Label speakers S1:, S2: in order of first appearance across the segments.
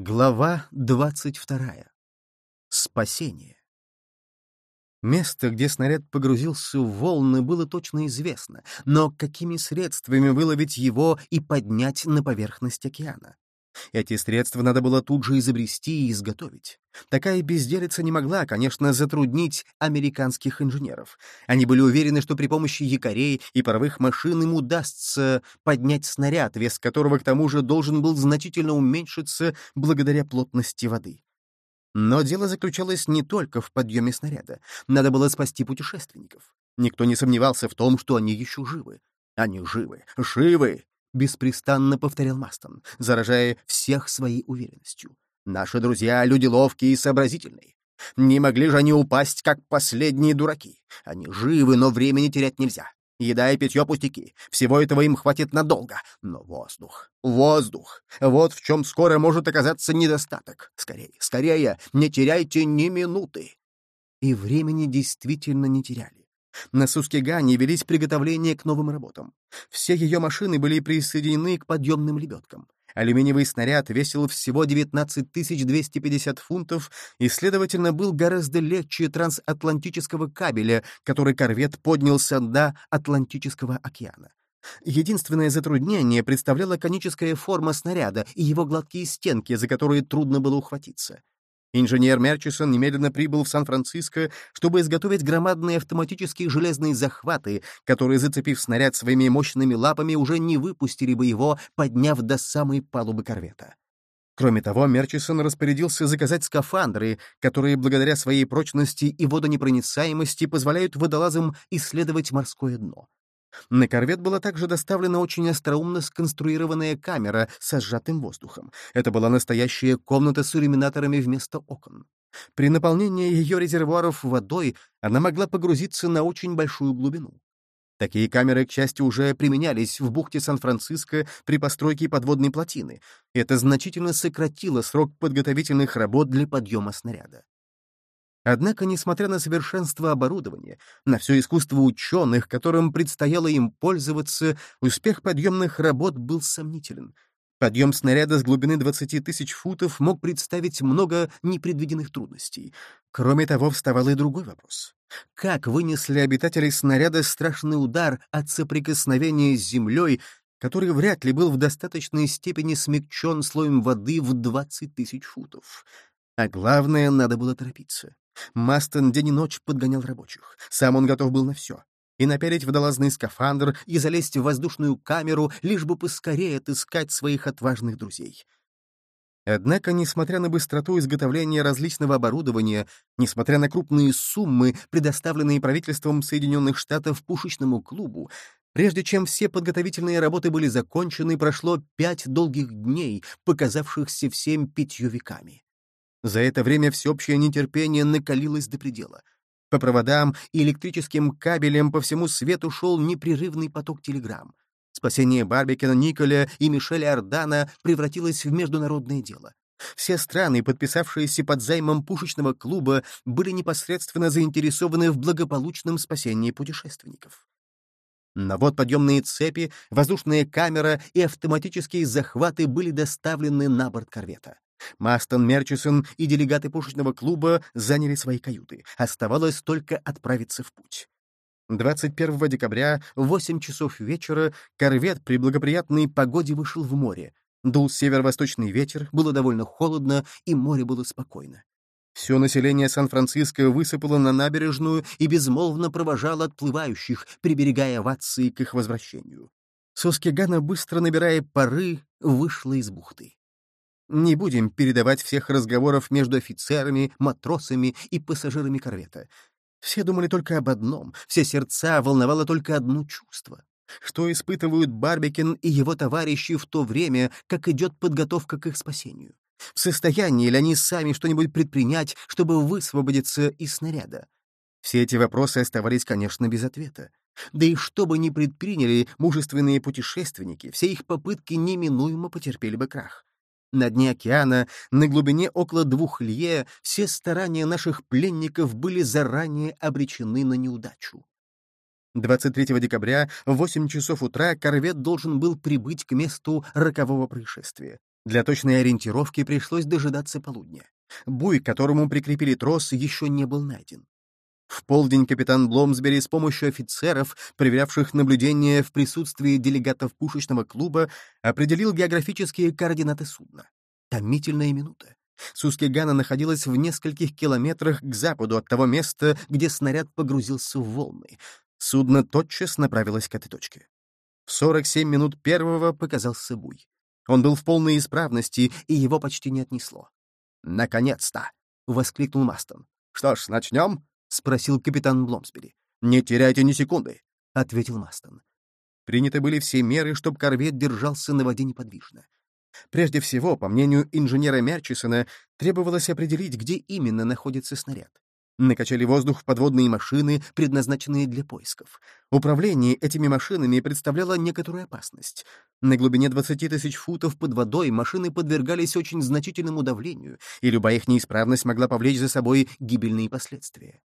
S1: Глава двадцать вторая. Спасение. Место, где снаряд погрузился в волны, было точно известно, но какими средствами выловить его и поднять на поверхность океана? Эти средства надо было тут же изобрести и изготовить. Такая безделица не могла, конечно, затруднить американских инженеров. Они были уверены, что при помощи якорей и паровых машин им удастся поднять снаряд, вес которого к тому же должен был значительно уменьшиться благодаря плотности воды. Но дело заключалось не только в подъеме снаряда. Надо было спасти путешественников. Никто не сомневался в том, что они еще живы. Они живы, живы! — беспрестанно повторял Мастон, заражая всех своей уверенностью. «Наши друзья — люди ловкие и сообразительные. Не могли же они упасть, как последние дураки. Они живы, но времени терять нельзя. Еда и питье пустяки. Всего этого им хватит надолго. Но воздух, воздух. Вот в чем скоро может оказаться недостаток. Скорее, скорее, не теряйте ни минуты. И времени действительно не теряли. На Сускигане велись приготовления к новым работам. Все ее машины были присоединены к подъемным лебедкам. Алюминиевый снаряд весил всего 19 250 фунтов и, следовательно, был гораздо легче трансатлантического кабеля, который корвет поднял со дна Атлантического океана. Единственное затруднение представляла коническая форма снаряда и его гладкие стенки, за которые трудно было ухватиться. Инженер Мерчисон немедленно прибыл в Сан-Франциско, чтобы изготовить громадные автоматические железные захваты, которые, зацепив снаряд своими мощными лапами, уже не выпустили бы его, подняв до самой палубы корвета. Кроме того, Мерчисон распорядился заказать скафандры, которые благодаря своей прочности и водонепроницаемости позволяют водолазам исследовать морское дно. На корвет была также доставлена очень остроумно сконструированная камера со сжатым воздухом. Это была настоящая комната с иллюминаторами вместо окон. При наполнении ее резервуаров водой она могла погрузиться на очень большую глубину. Такие камеры, к счастью, уже применялись в бухте Сан-Франциско при постройке подводной плотины. Это значительно сократило срок подготовительных работ для подъема снаряда. Однако, несмотря на совершенство оборудования, на все искусство ученых, которым предстояло им пользоваться, успех подъемных работ был сомнителен. Подъем снаряда с глубины 20 тысяч футов мог представить много непредвиденных трудностей. Кроме того, вставал и другой вопрос. Как вынесли обитатели снаряда страшный удар от соприкосновения с землей, который вряд ли был в достаточной степени смягчен слоем воды в 20 тысяч футов? А главное, надо было торопиться. Мастон день и ночь подгонял рабочих. Сам он готов был на все. И напялить водолазный скафандр, и залезть в воздушную камеру, лишь бы поскорее отыскать своих отважных друзей. Однако, несмотря на быстроту изготовления различного оборудования, несмотря на крупные суммы, предоставленные правительством Соединенных Штатов пушечному клубу, прежде чем все подготовительные работы были закончены, прошло пять долгих дней, показавшихся всем пятью веками. За это время всеобщее нетерпение накалилось до предела. По проводам и электрическим кабелям по всему свету шел непрерывный поток телеграмм. Спасение Барбикена, Николя и Мишеля Ордана превратилось в международное дело. Все страны, подписавшиеся под займом пушечного клуба, были непосредственно заинтересованы в благополучном спасении путешественников. Навод подъемные цепи, воздушная камера и автоматические захваты были доставлены на борт корвета. Мастон Мерчисон и делегаты пушечного клуба заняли свои каюты. Оставалось только отправиться в путь. 21 декабря в 8 часов вечера корвет при благоприятной погоде вышел в море. Дул северо-восточный ветер, было довольно холодно, и море было спокойно. Все население Сан-Франциско высыпало на набережную и безмолвно провожало отплывающих, приберегая овации к их возвращению. Соскигана, быстро набирая пары, вышла из бухты. Не будем передавать всех разговоров между офицерами, матросами и пассажирами корвета. Все думали только об одном, все сердца волновало только одно чувство. Что испытывают Барбикен и его товарищи в то время, как идет подготовка к их спасению? В состоянии ли они сами что-нибудь предпринять, чтобы высвободиться из снаряда? Все эти вопросы оставались, конечно, без ответа. Да и что бы ни предприняли мужественные путешественники, все их попытки неминуемо потерпели бы крах. На дне океана, на глубине около двух лье, все старания наших пленников были заранее обречены на неудачу. 23 декабря в 8 часов утра корвет должен был прибыть к месту рокового происшествия. Для точной ориентировки пришлось дожидаться полудня. Буй, к которому прикрепили трос, еще не был найден. В полдень капитан Бломсбери с помощью офицеров, проверявших наблюдение в присутствии делегатов пушечного клуба, определил географические координаты судна. Томительная минута. Сускигана находилась в нескольких километрах к западу от того места, где снаряд погрузился в волны. Судно тотчас направилось к этой точке. В 47 минут первого показался буй. Он был в полной исправности, и его почти не отнесло. «Наконец-то!» — воскликнул Мастон. «Что ж, начнем?» — спросил капитан Бломсбери. «Не теряйте ни секунды», — ответил Мастон. Приняты были все меры, чтобы корвет держался на воде неподвижно. Прежде всего, по мнению инженера Мерчисона, требовалось определить, где именно находится снаряд. Накачали воздух в подводные машины, предназначенные для поисков. Управление этими машинами представляло некоторую опасность. На глубине 20 тысяч футов под водой машины подвергались очень значительному давлению, и любая их неисправность могла повлечь за собой гибельные последствия.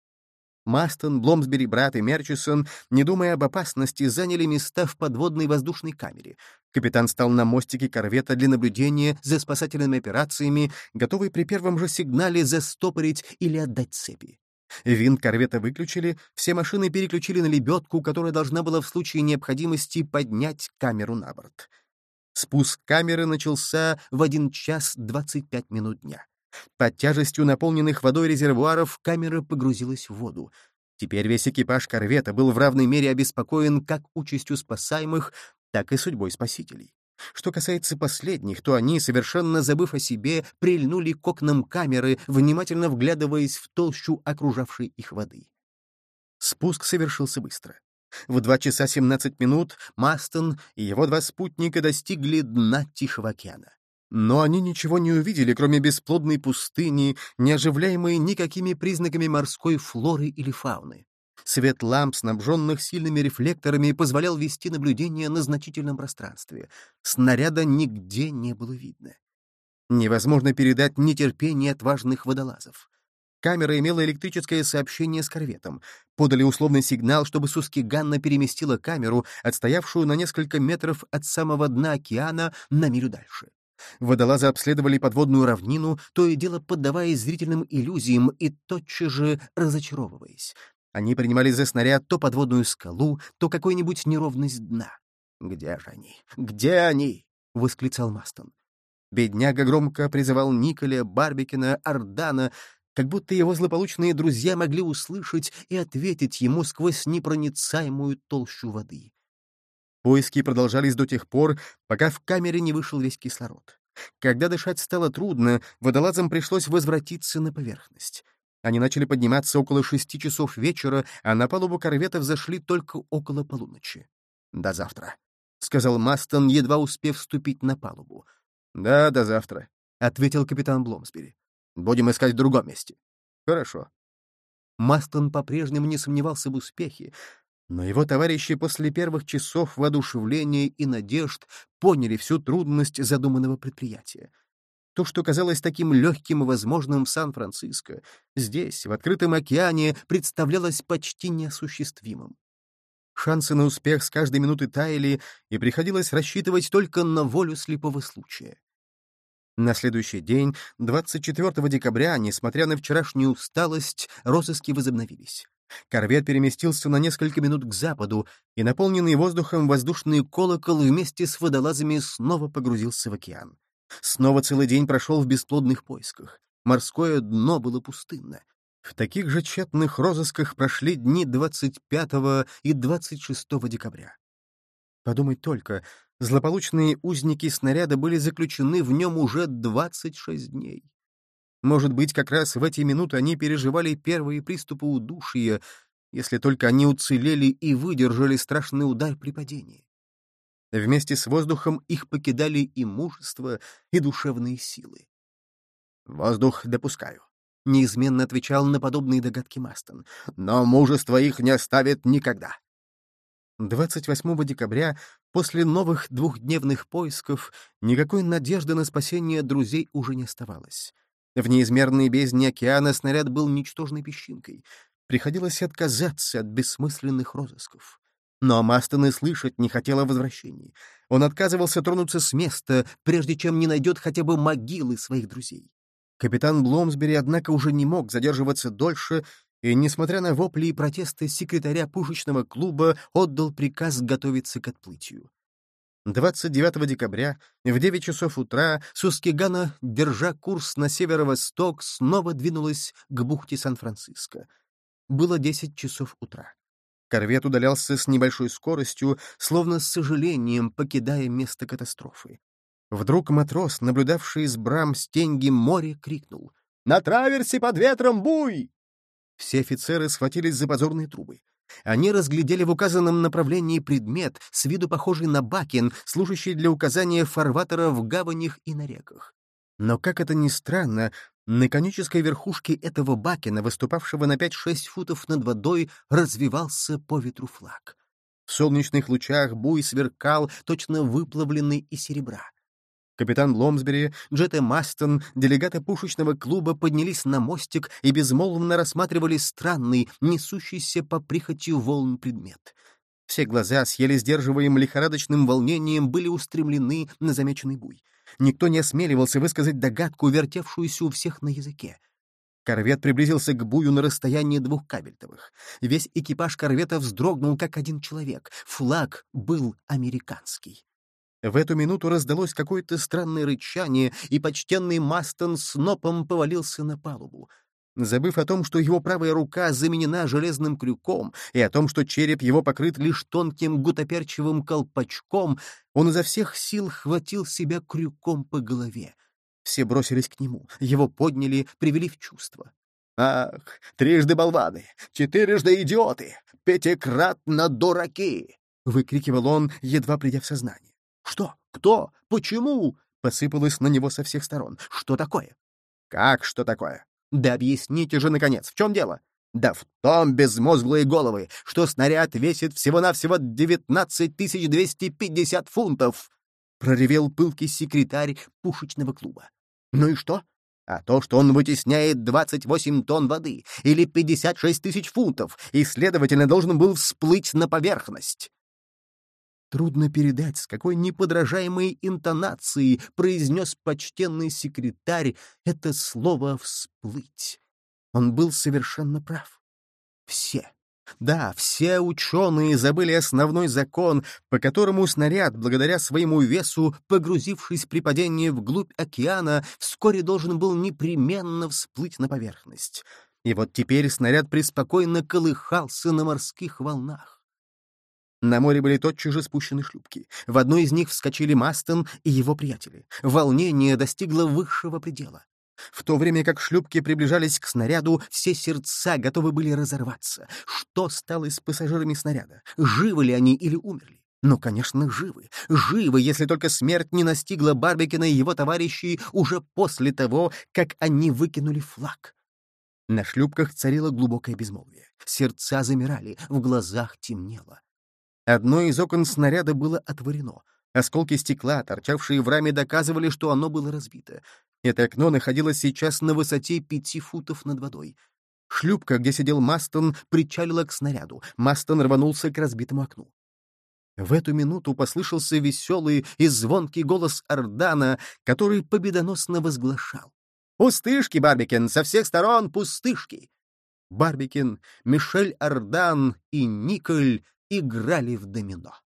S1: Мастон, Бломсбери, брат и Мерчисон, не думая об опасности, заняли места в подводной воздушной камере. Капитан стал на мостике корвета для наблюдения за спасательными операциями, готовый при первом же сигнале застопорить или отдать цепи. Винт корвета выключили, все машины переключили на лебедку, которая должна была в случае необходимости поднять камеру на борт. Спуск камеры начался в 1 час 25 минут дня. Под тяжестью наполненных водой резервуаров камера погрузилась в воду. Теперь весь экипаж корвета был в равной мере обеспокоен как участью спасаемых, так и судьбой спасителей. Что касается последних, то они, совершенно забыв о себе, прильнули к окнам камеры, внимательно вглядываясь в толщу окружавшей их воды. Спуск совершился быстро. В два часа семнадцать минут Мастон и его два спутника достигли дна Тихого океана. Но они ничего не увидели, кроме бесплодной пустыни, не оживляемой никакими признаками морской флоры или фауны. Свет ламп, снабженных сильными рефлекторами, позволял вести наблюдение на значительном пространстве. Снаряда нигде не было видно. Невозможно передать нетерпение отважных водолазов. Камера имела электрическое сообщение с корветом. Подали условный сигнал, чтобы Сускиганна переместила камеру, отстоявшую на несколько метров от самого дна океана, на милю дальше. Водолазы обследовали подводную равнину, то и дело поддаваясь зрительным иллюзиям и тотчас же разочаровываясь. Они принимали за снаряд то подводную скалу, то какую-нибудь неровность дна. «Где же они? Где они?» — восклицал Мастон. Бедняга громко призывал Николя, Барбикина, Ардана, как будто его злополучные друзья могли услышать и ответить ему сквозь непроницаемую толщу воды. Поиски продолжались до тех пор, пока в камере не вышел весь кислород. Когда дышать стало трудно, водолазам пришлось возвратиться на поверхность. Они начали подниматься около шести часов вечера, а на палубу корветов зашли только около полуночи. «До завтра», — сказал Мастон, едва успев вступить на палубу. «Да, до завтра», — ответил капитан Бломсбери. «Будем искать в другом месте». «Хорошо». Мастон по-прежнему не сомневался в успехе, но его товарищи после первых часов воодушевления и надежд поняли всю трудность задуманного предприятия. То, что казалось таким легким и возможным в Сан-Франциско, здесь, в открытом океане, представлялось почти неосуществимым. Шансы на успех с каждой минуты таяли, и приходилось рассчитывать только на волю слепого случая. На следующий день, 24 декабря, несмотря на вчерашнюю усталость, розыски возобновились. Корвет переместился на несколько минут к западу, и наполненный воздухом воздушный колокол вместе с водолазами снова погрузился в океан. Снова целый день прошел в бесплодных поисках. Морское дно было пустынно. В таких же тщетных розысках прошли дни 25 и 26 декабря. Подумать только, злополучные узники снаряда были заключены в нем уже 26 дней. Может быть, как раз в эти минуты они переживали первые приступы удушья, если только они уцелели и выдержали страшный удар при падении. Вместе с воздухом их покидали и мужество, и душевные силы. «Воздух допускаю», — неизменно отвечал на подобные догадки Мастон, «но мужество их не оставит никогда». 28 декабря, после новых двухдневных поисков, никакой надежды на спасение друзей уже не оставалось. В неизмерной бездне океана снаряд был ничтожной песчинкой. Приходилось отказаться от бессмысленных розысков. Но Мастон и слышать не хотел о возвращении. Он отказывался тронуться с места, прежде чем не найдет хотя бы могилы своих друзей. Капитан Бломсбери, однако, уже не мог задерживаться дольше и, несмотря на вопли и протесты секретаря пушечного клуба, отдал приказ готовиться к отплытию. 29 декабря в 9 часов утра Сускигана, держа курс на северо-восток, снова двинулась к бухте Сан-Франциско. Было 10 часов утра. Корвет удалялся с небольшой скоростью, словно с сожалением покидая место катастрофы. Вдруг матрос, наблюдавший из брам стеньги море, крикнул «На траверсе под ветром буй!» Все офицеры схватились за позорные трубы. Они разглядели в указанном направлении предмет, с виду похожий на бакен, служащий для указания фарватера в гаванях и на реках. Но, как это ни странно, на конической верхушке этого бакена, выступавшего на 5-6 футов над водой, развивался по ветру флаг. В солнечных лучах буй сверкал, точно выплавленный из серебра. Капитан Ломсбери, Джетте Мастон, делегаты пушечного клуба поднялись на мостик и безмолвно рассматривали странный, несущийся по прихоти волн предмет. Все глаза, с еле сдерживаемым лихорадочным волнением, были устремлены на замеченный буй. Никто не осмеливался высказать догадку, вертевшуюся у всех на языке. Корвет приблизился к бую на расстоянии двух кабельтовых. Весь экипаж корвета вздрогнул, как один человек. Флаг был американский. В эту минуту раздалось какое-то странное рычание, и почтенный Мастон снопом повалился на палубу. Забыв о том, что его правая рука заменена железным крюком, и о том, что череп его покрыт лишь тонким гутоперчивым колпачком, он изо всех сил хватил себя крюком по голове. Все бросились к нему, его подняли, привели в чувство. «Ах, трижды болваны, четырежды идиоты, пятикратно дураки!» — выкрикивал он, едва придя в сознание. «Что? Кто? Почему?» — посыпалось на него со всех сторон. «Что такое?» «Как что такое?» «Да объясните же, наконец, в чем дело?» «Да в том, безмозглые головы, что снаряд весит всего-навсего 19 250 фунтов!» — проревел пылкий секретарь пушечного клуба. «Ну и что?» а то, что он вытесняет 28 тонн воды или 56 тысяч фунтов, и, следовательно, должен был всплыть на поверхность. Трудно передать, с какой неподражаемой интонацией произнес почтенный секретарь это слово «всплыть». Он был совершенно прав. Все, да, все ученые забыли основной закон, по которому снаряд, благодаря своему весу, погрузившись при падении вглубь океана, вскоре должен был непременно всплыть на поверхность. И вот теперь снаряд преспокойно колыхался на морских волнах. На море были тотчас же спущены шлюпки. В одной из них вскочили Мастон и его приятели. Волнение достигло высшего предела. В то время как шлюпки приближались к снаряду, все сердца готовы были разорваться. Что стало с пассажирами снаряда? Живы ли они или умерли? Ну, конечно, живы. Живы, если только смерть не настигла Барбикина и его товарищей уже после того, как они выкинули флаг. На шлюпках царило глубокое безмолвие. Сердца замирали, в глазах темнело. Одно из окон снаряда было отворено. Осколки стекла, торчавшие в раме, доказывали, что оно было разбито. Это окно находилось сейчас на высоте пяти футов над водой. Шлюпка, где сидел Мастон, причалила к снаряду. Мастон рванулся к разбитому окну. В эту минуту послышался веселый и звонкий голос Ордана, который победоносно возглашал. «Пустышки, Барбикен! Со всех сторон пустышки!» Барбикин, Мишель Ардан и Николь играли в домино.